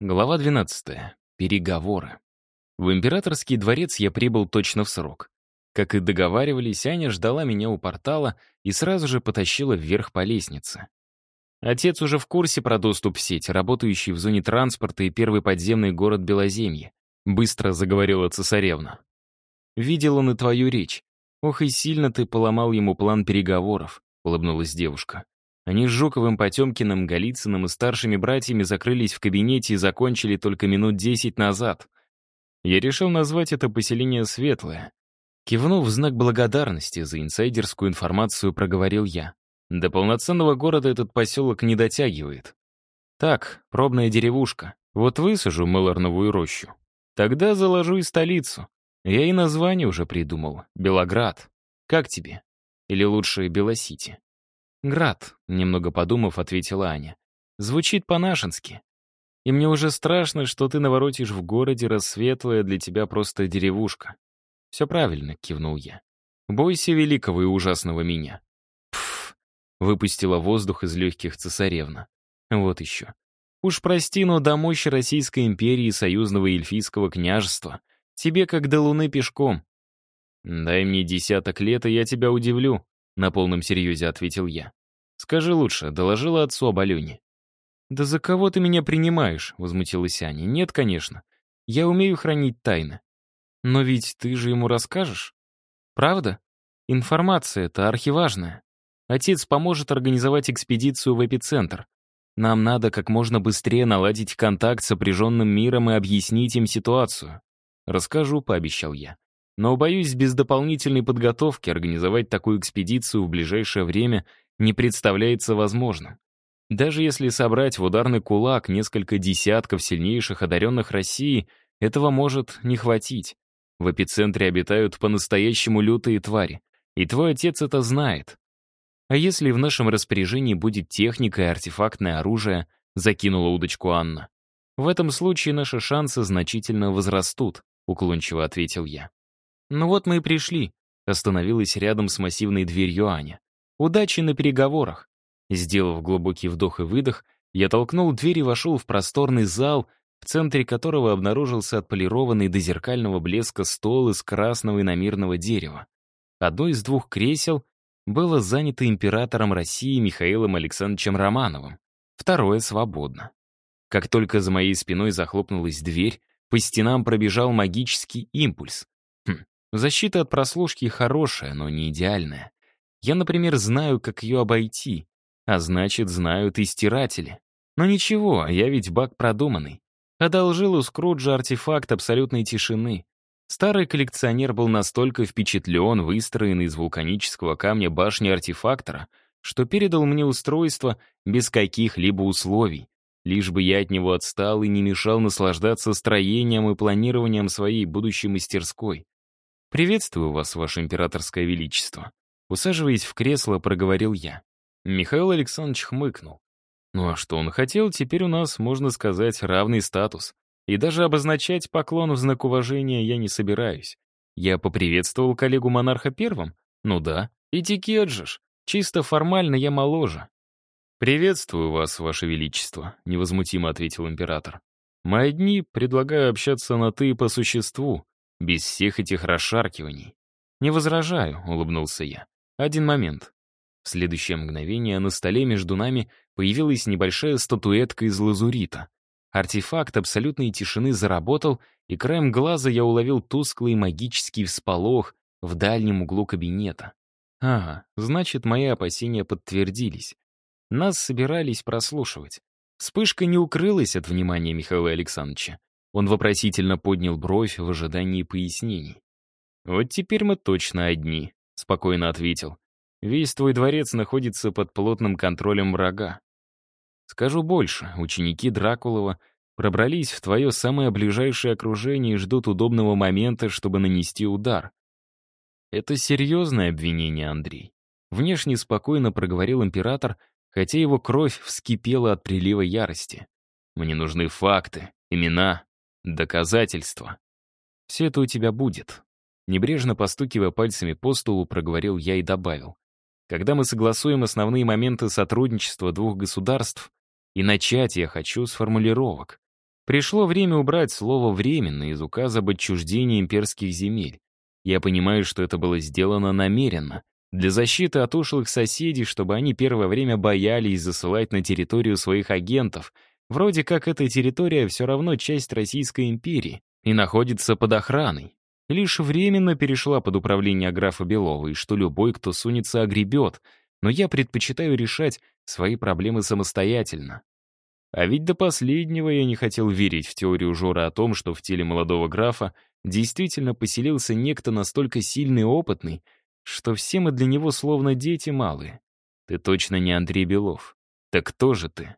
Глава 12. Переговоры. В императорский дворец я прибыл точно в срок. Как и договаривались, Аня ждала меня у портала и сразу же потащила вверх по лестнице. Отец уже в курсе про доступ в сеть, работающий в зоне транспорта и первый подземный город Белоземье. Быстро заговорила цесаревна. «Видел он и твою речь. Ох и сильно ты поломал ему план переговоров», — улыбнулась девушка. Они с Жуковым, Потемкиным, Голицыным и старшими братьями закрылись в кабинете и закончили только минут десять назад. Я решил назвать это поселение Светлое. Кивнув в знак благодарности за инсайдерскую информацию, проговорил я. До полноценного города этот поселок не дотягивает. Так, пробная деревушка. Вот высажу Мэлорновую рощу. Тогда заложу и столицу. Я и название уже придумал. Белоград. Как тебе? Или лучше Белосити? «Град», — немного подумав, ответила Аня. «Звучит по-нашенски. И мне уже страшно, что ты наворотишь в городе, рассветлая для тебя просто деревушка». «Все правильно», — кивнул я. «Бойся великого и ужасного меня». «Пф», — выпустила воздух из легких цесаревна. «Вот еще. Уж прости, но до мощи Российской империи и союзного эльфийского княжества тебе как до луны пешком. Дай мне десяток лет, и я тебя удивлю», на полном серьезе ответил я. «Скажи лучше, доложила отцу об Алене?» «Да за кого ты меня принимаешь?» — возмутилась Аня. «Нет, конечно. Я умею хранить тайны. Но ведь ты же ему расскажешь? Правда? Информация это архиважная. Отец поможет организовать экспедицию в эпицентр. Нам надо как можно быстрее наладить контакт с опряженным миром и объяснить им ситуацию. Расскажу, пообещал я. Но, боюсь, без дополнительной подготовки организовать такую экспедицию в ближайшее время не представляется возможным. Даже если собрать в ударный кулак несколько десятков сильнейших одаренных России, этого может не хватить. В эпицентре обитают по-настоящему лютые твари, и твой отец это знает. А если в нашем распоряжении будет техника и артефактное оружие, закинула удочку Анна. В этом случае наши шансы значительно возрастут, уклончиво ответил я. «Ну вот мы и пришли», — остановилась рядом с массивной дверью Аня. «Удачи на переговорах». Сделав глубокий вдох и выдох, я толкнул дверь и вошел в просторный зал, в центре которого обнаружился отполированный до зеркального блеска стол из красного иномирного дерева. Одно из двух кресел было занято императором России Михаилом Александровичем Романовым, второе свободно. Как только за моей спиной захлопнулась дверь, по стенам пробежал магический импульс. Защита от прослушки хорошая, но не идеальная. Я, например, знаю, как ее обойти, а значит, знают и стиратели. Но ничего, я ведь баг продуманный. Одолжил у Скруджа артефакт абсолютной тишины. Старый коллекционер был настолько впечатлен выстроенной из вулканического камня башни артефактора, что передал мне устройство без каких-либо условий, лишь бы я от него отстал и не мешал наслаждаться строением и планированием своей будущей мастерской. «Приветствую вас, ваше императорское величество». Усаживаясь в кресло, проговорил я. Михаил Александрович хмыкнул. Ну а что он хотел, теперь у нас, можно сказать, равный статус. И даже обозначать поклон в знак уважения я не собираюсь. Я поприветствовал коллегу монарха первым? Ну да, этикет же ж. Чисто формально я моложе. «Приветствую вас, ваше величество», — невозмутимо ответил император. «Мои дни предлагаю общаться на «ты» по существу, без всех этих расшаркиваний. «Не возражаю», — улыбнулся я. «Один момент». В следующее мгновение на столе между нами появилась небольшая статуэтка из лазурита. Артефакт абсолютной тишины заработал, и краем глаза я уловил тусклый магический всполох в дальнем углу кабинета. Ага, значит, мои опасения подтвердились. Нас собирались прослушивать. Вспышка не укрылась от внимания Михаила Александровича. Он вопросительно поднял бровь в ожидании пояснений. «Вот теперь мы точно одни», — спокойно ответил. «Весь твой дворец находится под плотным контролем врага. Скажу больше, ученики Дракулова пробрались в твое самое ближайшее окружение и ждут удобного момента, чтобы нанести удар. Это серьезное обвинение, Андрей. Внешне спокойно проговорил император, хотя его кровь вскипела от прилива ярости. Мне нужны факты, имена, Доказательства. Все это у тебя будет. Небрежно постукивая пальцами по столу, проговорил я и добавил. Когда мы согласуем основные моменты сотрудничества двух государств, и начать я хочу с формулировок. Пришло время убрать слово «временно» из указа об отчуждении имперских земель. Я понимаю, что это было сделано намеренно, для защиты от ушлых соседей, чтобы они первое время боялись засылать на территорию своих агентов. Вроде как эта территория все равно часть Российской империи и находится под охраной. Лишь временно перешла под управление графа Белова, и что любой, кто сунется, огребет, но я предпочитаю решать свои проблемы самостоятельно. А ведь до последнего я не хотел верить в теорию Жора о том, что в теле молодого графа действительно поселился некто настолько сильный и опытный, что все мы для него словно дети малые. Ты точно не Андрей Белов. Так кто же ты?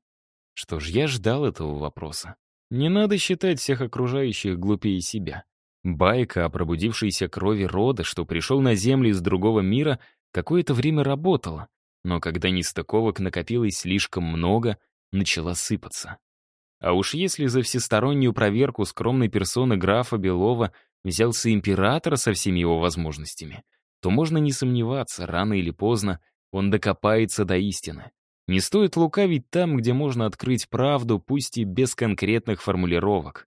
Что ж, я ждал этого вопроса. Не надо считать всех окружающих глупее себя. Байка о пробудившейся крови рода, что пришел на землю из другого мира, какое-то время работала, но когда нестыковок накопилось слишком много, начала сыпаться. А уж если за всестороннюю проверку скромной персоны графа Белова взялся император со всеми его возможностями, то можно не сомневаться, рано или поздно он докопается до истины. Не стоит лукавить там, где можно открыть правду, пусть и без конкретных формулировок.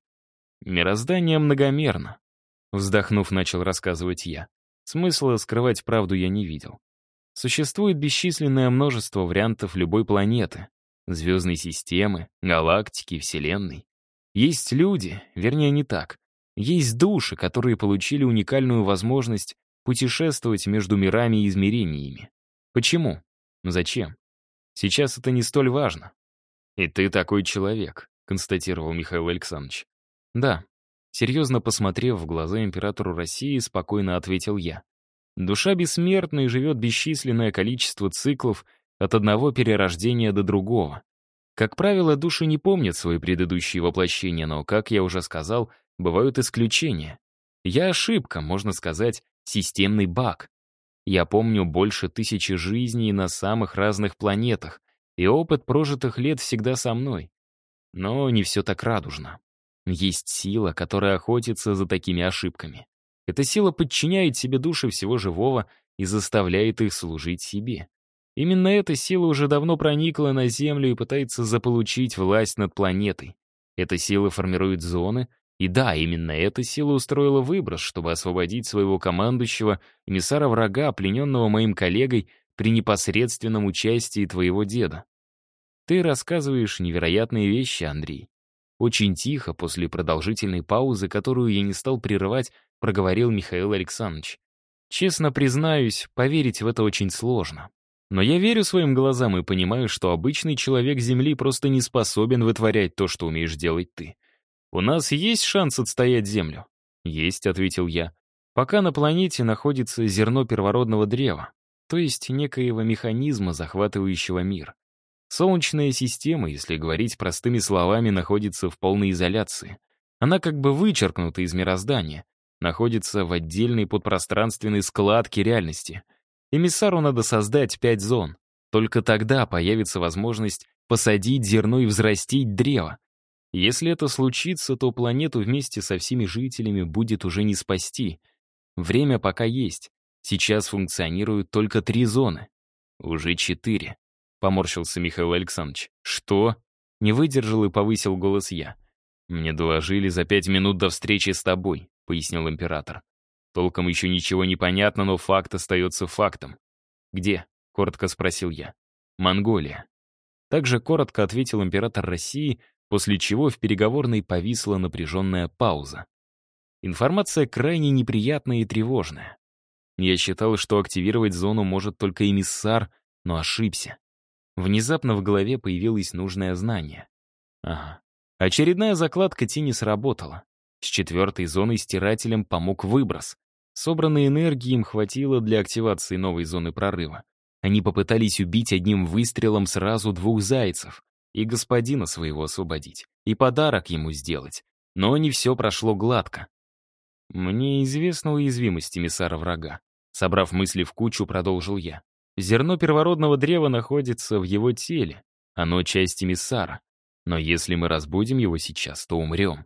Мироздание многомерно. Вздохнув, начал рассказывать я. Смысла скрывать правду я не видел. Существует бесчисленное множество вариантов любой планеты, звездной системы, галактики, Вселенной. Есть люди, вернее, не так. Есть души, которые получили уникальную возможность путешествовать между мирами и измерениями. Почему? Зачем? Сейчас это не столь важно. «И ты такой человек», — констатировал Михаил Александрович. «Да, Серьезно посмотрев в глаза императору России, спокойно ответил я. Душа бессмертна и живет бесчисленное количество циклов от одного перерождения до другого. Как правило, души не помнят свои предыдущие воплощения, но, как я уже сказал, бывают исключения. Я ошибка, можно сказать, системный баг. Я помню больше тысячи жизней на самых разных планетах, и опыт прожитых лет всегда со мной. Но не все так радужно. Есть сила, которая охотится за такими ошибками. Эта сила подчиняет себе души всего живого и заставляет их служить себе. Именно эта сила уже давно проникла на Землю и пытается заполучить власть над планетой. Эта сила формирует зоны, и да, именно эта сила устроила выброс, чтобы освободить своего командующего, эмиссара врага, плененного моим коллегой при непосредственном участии твоего деда. Ты рассказываешь невероятные вещи, Андрей. Очень тихо, после продолжительной паузы, которую я не стал прерывать, проговорил Михаил Александрович. Честно признаюсь, поверить в это очень сложно. Но я верю своим глазам и понимаю, что обычный человек Земли просто не способен вытворять то, что умеешь делать ты. У нас есть шанс отстоять Землю? Есть, ответил я. Пока на планете находится зерно первородного древа, то есть некоего механизма, захватывающего мир. Солнечная система, если говорить простыми словами, находится в полной изоляции. Она как бы вычеркнута из мироздания, находится в отдельной подпространственной складке реальности. Эмиссару надо создать пять зон. Только тогда появится возможность посадить зерно и взрастить древо. Если это случится, то планету вместе со всеми жителями будет уже не спасти. Время пока есть. Сейчас функционируют только три зоны. Уже четыре. Поморщился Михаил Александрович. «Что?» Не выдержал и повысил голос я. «Мне доложили за пять минут до встречи с тобой», — пояснил император. «Толком еще ничего не понятно, но факт остается фактом». «Где?» — коротко спросил я. «Монголия». Также коротко ответил император России, после чего в переговорной повисла напряженная пауза. Информация крайне неприятная и тревожная. Я считал, что активировать зону может только эмиссар, но ошибся. Внезапно в голове появилось нужное знание. Ага. Очередная закладка тени сработала. С четвертой зоной стирателем помог выброс. Собранной энергии им хватило для активации новой зоны прорыва. Они попытались убить одним выстрелом сразу двух зайцев. И господина своего освободить, и подарок ему сделать. Но не все прошло гладко. Мне известна уязвимость эмиссара врага. Собрав мысли в кучу, продолжил я. Зерно первородного древа находится в его теле. Оно часть эмиссара. Но если мы разбудим его сейчас, то умрем.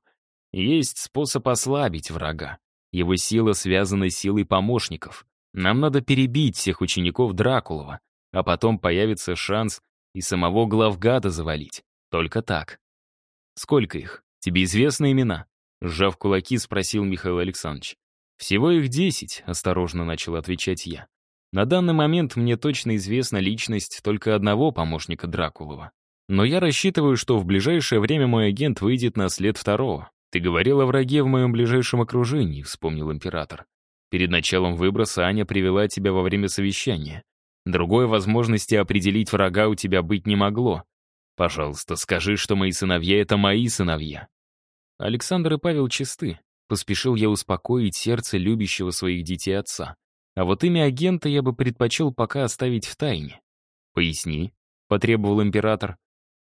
Есть способ ослабить врага. Его сила связана с силой помощников. Нам надо перебить всех учеников Дракулова, а потом появится шанс и самого главгада завалить. Только так. Сколько их? Тебе известны имена?» Сжав кулаки, спросил Михаил Александрович. «Всего их десять», — осторожно начал отвечать я. «На данный момент мне точно известна личность только одного помощника Дракулова. Но я рассчитываю, что в ближайшее время мой агент выйдет на след второго. Ты говорил о враге в моем ближайшем окружении», — вспомнил император. «Перед началом выброса Аня привела тебя во время совещания. Другой возможности определить врага у тебя быть не могло. Пожалуйста, скажи, что мои сыновья — это мои сыновья». Александр и Павел чисты. Поспешил я успокоить сердце любящего своих детей отца. А вот имя агента я бы предпочел пока оставить в тайне. «Поясни», — потребовал император.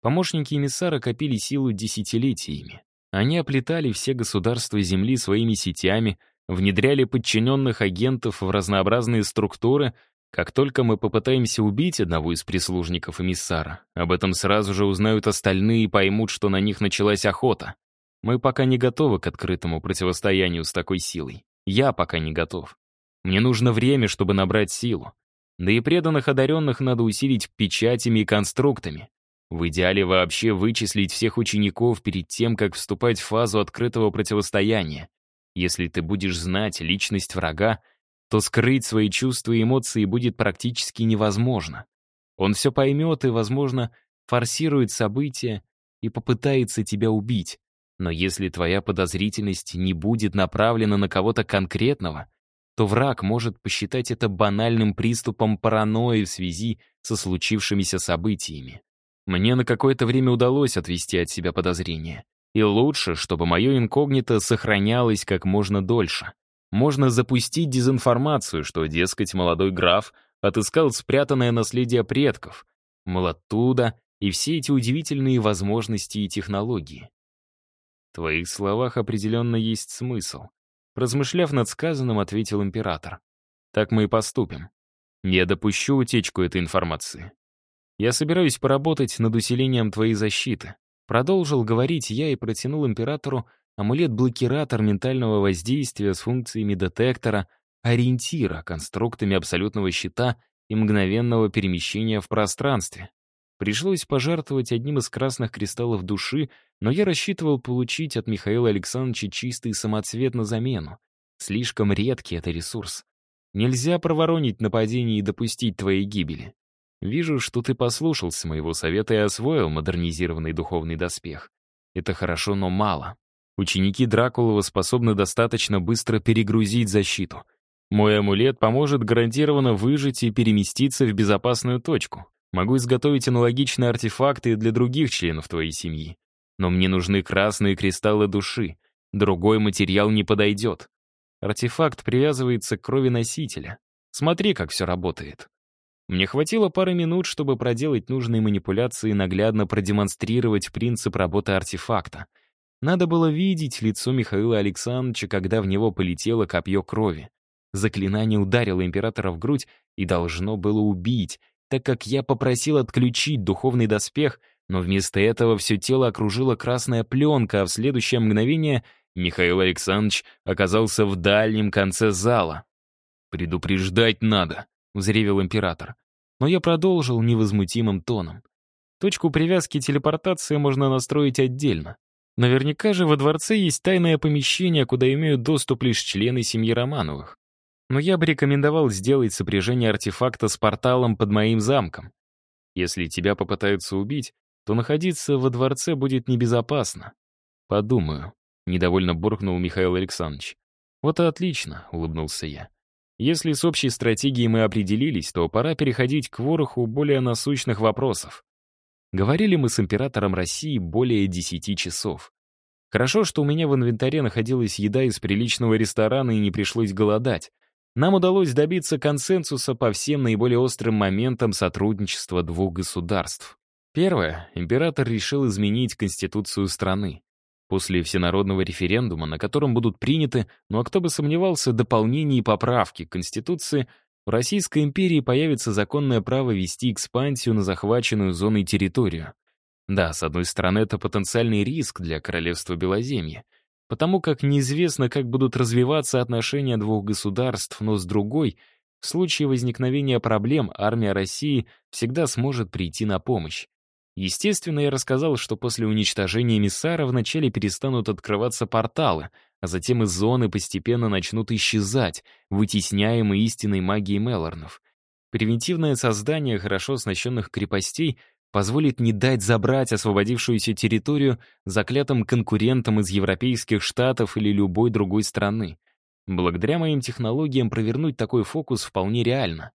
Помощники эмиссара копили силу десятилетиями. Они оплетали все государства Земли своими сетями, внедряли подчиненных агентов в разнообразные структуры, как только мы попытаемся убить одного из прислужников эмиссара, об этом сразу же узнают остальные и поймут, что на них началась охота. Мы пока не готовы к открытому противостоянию с такой силой. Я пока не готов. Мне нужно время, чтобы набрать силу. Да и преданных одаренных надо усилить печатями и конструктами. В идеале вообще вычислить всех учеников перед тем, как вступать в фазу открытого противостояния. Если ты будешь знать личность врага, то скрыть свои чувства и эмоции будет практически невозможно. Он все поймет и, возможно, форсирует события и попытается тебя убить. Но если твоя подозрительность не будет направлена на кого-то конкретного, то враг может посчитать это банальным приступом паранойи в связи со случившимися событиями. Мне на какое-то время удалось отвести от себя подозрения. И лучше, чтобы мое инкогнито сохранялось как можно дольше. Можно запустить дезинформацию, что, дескать, молодой граф отыскал спрятанное наследие предков, мол, оттуда и все эти удивительные возможности и технологии. В твоих словах определенно есть смысл. Размышляв над сказанным, ответил император. Так мы и поступим. Я допущу утечку этой информации. Я собираюсь поработать над усилением твоей защиты. Продолжил говорить я и протянул императору амулет-блокиратор ментального воздействия с функциями детектора, ориентира, конструктами абсолютного щита и мгновенного перемещения в пространстве. Пришлось пожертвовать одним из красных кристаллов души, но я рассчитывал получить от Михаила Александровича чистый самоцвет на замену. Слишком редкий это ресурс. Нельзя проворонить нападение и допустить твоей гибели. Вижу, что ты послушался моего совета и освоил модернизированный духовный доспех. Это хорошо, но мало. Ученики Дракулова способны достаточно быстро перегрузить защиту. Мой амулет поможет гарантированно выжить и переместиться в безопасную точку. Могу изготовить аналогичные артефакты для других членов твоей семьи. Но мне нужны красные кристаллы души. Другой материал не подойдет. Артефакт привязывается к крови носителя. Смотри, как все работает. Мне хватило пары минут, чтобы проделать нужные манипуляции и наглядно продемонстрировать принцип работы артефакта. Надо было видеть лицо Михаила Александровича, когда в него полетело копье крови. Заклинание ударило императора в грудь и должно было убить, так как я попросил отключить духовный доспех, но вместо этого все тело окружила красная пленка, а в следующее мгновение Михаил Александрович оказался в дальнем конце зала. «Предупреждать надо», — взревел император. Но я продолжил невозмутимым тоном. Точку привязки телепортации можно настроить отдельно. Наверняка же во дворце есть тайное помещение, куда имеют доступ лишь члены семьи Романовых но я бы рекомендовал сделать сопряжение артефакта с порталом под моим замком. Если тебя попытаются убить, то находиться во дворце будет небезопасно. Подумаю, — недовольно буркнул Михаил Александрович. Вот и отлично, — улыбнулся я. Если с общей стратегией мы определились, то пора переходить к вороху более насущных вопросов. Говорили мы с императором России более десяти часов. Хорошо, что у меня в инвентаре находилась еда из приличного ресторана и не пришлось голодать. Нам удалось добиться консенсуса по всем наиболее острым моментам сотрудничества двух государств. Первое. Император решил изменить конституцию страны. После всенародного референдума, на котором будут приняты, ну а кто бы сомневался, дополнения и поправки к Конституции, в Российской империи появится законное право вести экспансию на захваченную зоной территорию. Да, с одной стороны, это потенциальный риск для королевства Белоземья — потому как неизвестно, как будут развиваться отношения двух государств, но с другой, в случае возникновения проблем армия России всегда сможет прийти на помощь. Естественно, я рассказал, что после уничтожения эмиссара вначале перестанут открываться порталы, а затем из зоны постепенно начнут исчезать, вытесняемые истинной магией Мелорнов. Превентивное создание хорошо оснащенных крепостей позволит не дать забрать освободившуюся территорию заклятым конкурентам из европейских штатов или любой другой страны. Благодаря моим технологиям провернуть такой фокус вполне реально.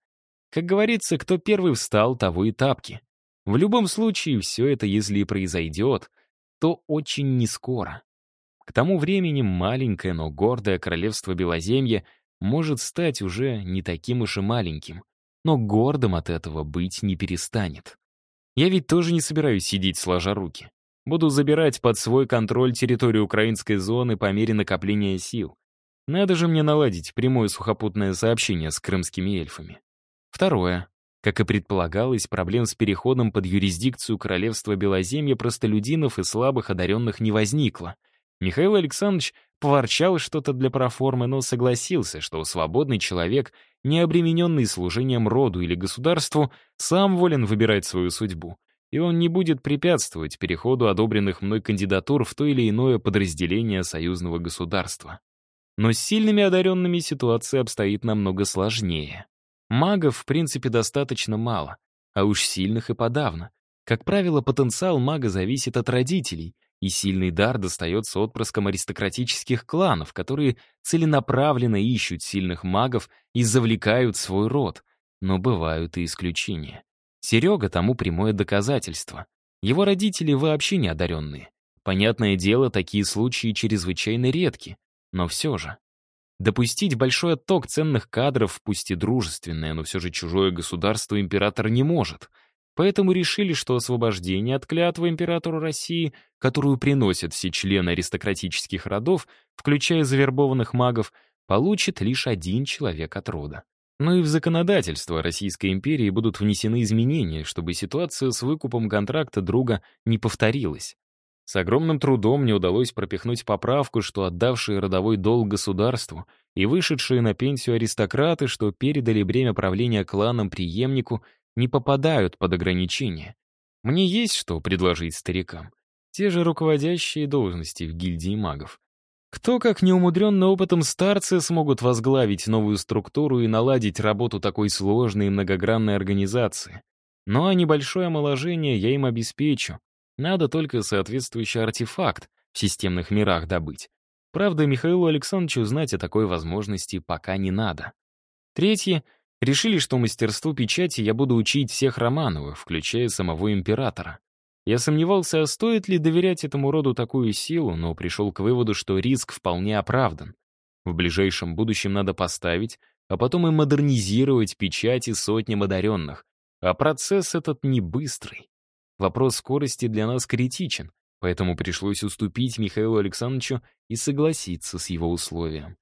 Как говорится, кто первый встал, того и тапки. В любом случае, все это, если и произойдет, то очень нескоро. К тому времени маленькое, но гордое королевство Белоземья может стать уже не таким уж и маленьким, но гордым от этого быть не перестанет. Я ведь тоже не собираюсь сидеть сложа руки. Буду забирать под свой контроль территорию украинской зоны по мере накопления сил. Надо же мне наладить прямое сухопутное сообщение с крымскими эльфами. Второе. Как и предполагалось, проблем с переходом под юрисдикцию королевства Белоземья простолюдинов и слабых одаренных не возникло. Михаил Александрович поворчал что-то для проформы, но согласился, что свободный человек, не обремененный служением роду или государству, сам волен выбирать свою судьбу, и он не будет препятствовать переходу одобренных мной кандидатур в то или иное подразделение союзного государства. Но с сильными одаренными ситуация обстоит намного сложнее. Магов, в принципе, достаточно мало, а уж сильных и подавно. Как правило, потенциал мага зависит от родителей, и сильный дар достается отпрыскам аристократических кланов, которые целенаправленно ищут сильных магов и завлекают свой род. Но бывают и исключения. Серега тому прямое доказательство. Его родители вообще не одаренные. Понятное дело, такие случаи чрезвычайно редки, но все же. Допустить большой отток ценных кадров, пусть и дружественное, но все же чужое государство император не может. Поэтому решили, что освобождение от клятвы императору России, которую приносят все члены аристократических родов, включая завербованных магов, получит лишь один человек от рода. Но и в законодательство Российской империи будут внесены изменения, чтобы ситуация с выкупом контракта друга не повторилась. С огромным трудом мне удалось пропихнуть поправку, что отдавшие родовой долг государству и вышедшие на пенсию аристократы, что передали бремя правления кланом преемнику, не попадают под ограничения. Мне есть что предложить старикам. Те же руководящие должности в гильдии магов. Кто, как неумудренный опытом старцы, смогут возглавить новую структуру и наладить работу такой сложной и многогранной организации? Ну а небольшое омоложение я им обеспечу, надо только соответствующий артефакт в системных мирах добыть. Правда, Михаилу Александровичу знать о такой возможности пока не надо. Третье. Решили, что мастерству печати я буду учить всех Романовых, включая самого императора. Я сомневался, а стоит ли доверять этому роду такую силу, но пришел к выводу, что риск вполне оправдан. В ближайшем будущем надо поставить, а потом и модернизировать печати сотням одаренных. А процесс этот не быстрый. Вопрос скорости для нас критичен, поэтому пришлось уступить Михаилу Александровичу и согласиться с его условием.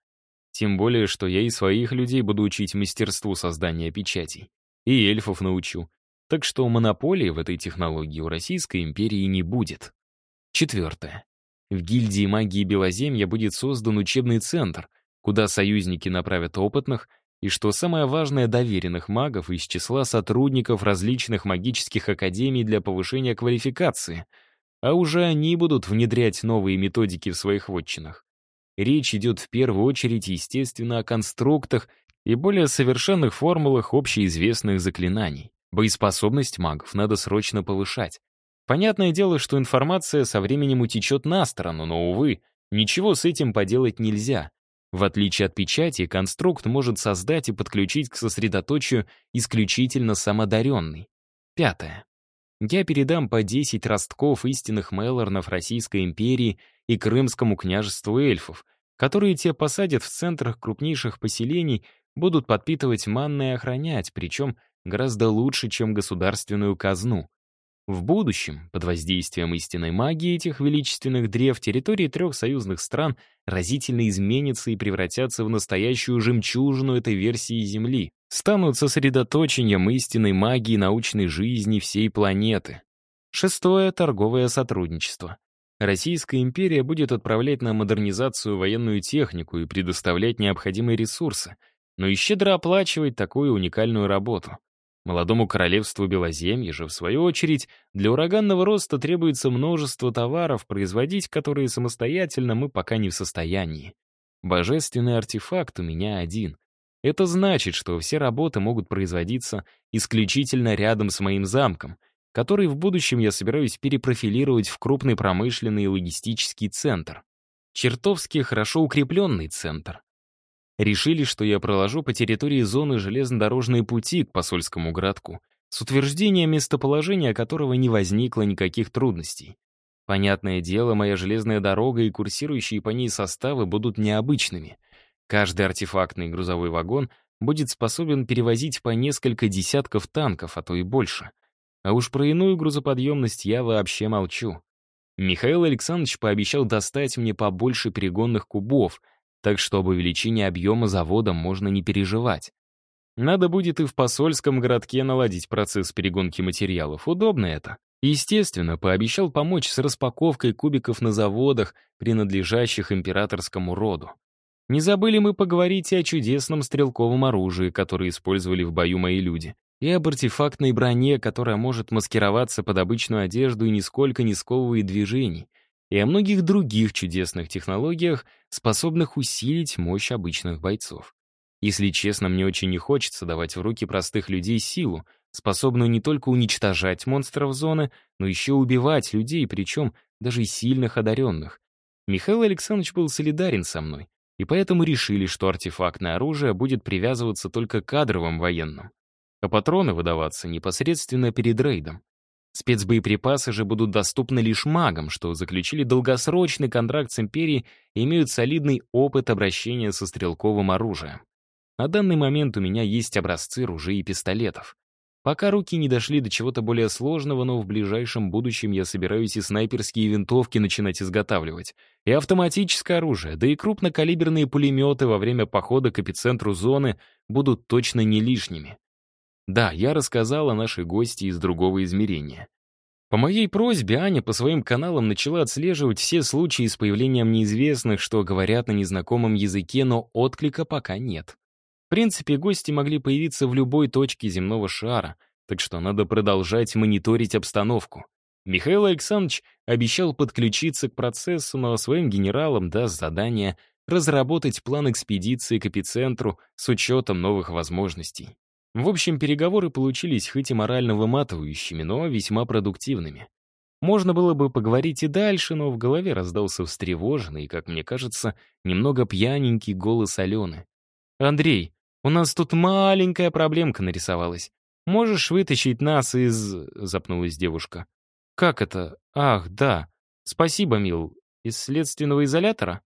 Тем более, что я и своих людей буду учить мастерству создания печатей. И эльфов научу. Так что монополии в этой технологии у Российской империи не будет. Четвертое. В гильдии магии Белоземья будет создан учебный центр, куда союзники направят опытных и, что самое важное, доверенных магов из числа сотрудников различных магических академий для повышения квалификации, а уже они будут внедрять новые методики в своих вотчинах. Речь идет в первую очередь, естественно, о конструктах и более совершенных формулах общеизвестных заклинаний. Боеспособность магов надо срочно повышать. Понятное дело, что информация со временем утечет на сторону, но, увы, ничего с этим поделать нельзя. В отличие от печати, конструкт может создать и подключить к сосредоточию исключительно самодаренный. Пятое. Я передам по 10 ростков истинных Мелорнов Российской империи и Крымскому княжеству эльфов, которые те посадят в центрах крупнейших поселений, будут подпитывать манной и охранять, причем гораздо лучше, чем государственную казну. В будущем, под воздействием истинной магии этих величественных древ, территории трех союзных стран разительно изменятся и превратятся в настоящую жемчужину этой версии Земли, станут сосредоточением истинной магии научной жизни всей планеты. Шестое — торговое сотрудничество. Российская империя будет отправлять на модернизацию военную технику и предоставлять необходимые ресурсы, но и щедро оплачивать такую уникальную работу. Молодому королевству Белоземья же, в свою очередь, для ураганного роста требуется множество товаров, производить которые самостоятельно мы пока не в состоянии. Божественный артефакт у меня один. Это значит, что все работы могут производиться исключительно рядом с моим замком, который в будущем я собираюсь перепрофилировать в крупный промышленный и логистический центр. Чертовски хорошо укрепленный центр. Решили, что я проложу по территории зоны железнодорожные пути к посольскому городку, с утверждением местоположения которого не возникло никаких трудностей. Понятное дело, моя железная дорога и курсирующие по ней составы будут необычными. Каждый артефактный грузовой вагон будет способен перевозить по несколько десятков танков, а то и больше. А уж про иную грузоподъемность я вообще молчу. Михаил Александрович пообещал достать мне побольше перегонных кубов, так что об увеличении объема завода можно не переживать. Надо будет и в посольском городке наладить процесс перегонки материалов. Удобно это. Естественно, пообещал помочь с распаковкой кубиков на заводах, принадлежащих императорскому роду. Не забыли мы поговорить и о чудесном стрелковом оружии, которое использовали в бою мои люди, и об артефактной броне, которая может маскироваться под обычную одежду и нисколько не сковывает движений, и о многих других чудесных технологиях, способных усилить мощь обычных бойцов. Если честно, мне очень не хочется давать в руки простых людей силу, способную не только уничтожать монстров зоны, но еще убивать людей, причем даже сильных одаренных. Михаил Александрович был солидарен со мной, и поэтому решили, что артефактное оружие будет привязываться только к кадровым военным, а патроны выдаваться непосредственно перед рейдом. Спецбоеприпасы же будут доступны лишь магам, что заключили долгосрочный контракт с Империей и имеют солидный опыт обращения со стрелковым оружием. На данный момент у меня есть образцы ружей и пистолетов. Пока руки не дошли до чего-то более сложного, но в ближайшем будущем я собираюсь и снайперские винтовки начинать изготавливать, и автоматическое оружие, да и крупнокалиберные пулеметы во время похода к эпицентру зоны будут точно не лишними. Да, я рассказал о нашей гости из другого измерения. По моей просьбе Аня по своим каналам начала отслеживать все случаи с появлением неизвестных, что говорят на незнакомом языке, но отклика пока нет. В принципе, гости могли появиться в любой точке земного шара, так что надо продолжать мониторить обстановку. Михаил Александрович обещал подключиться к процессу, но своим генералам даст задание разработать план экспедиции к эпицентру с учетом новых возможностей. В общем, переговоры получились хоть и морально выматывающими, но весьма продуктивными. Можно было бы поговорить и дальше, но в голове раздался встревоженный, как мне кажется, немного пьяненький голос Алены. «Андрей, у нас тут маленькая проблемка нарисовалась. Можешь вытащить нас из...» — запнулась девушка. «Как это? Ах, да. Спасибо, мил. Из следственного изолятора?»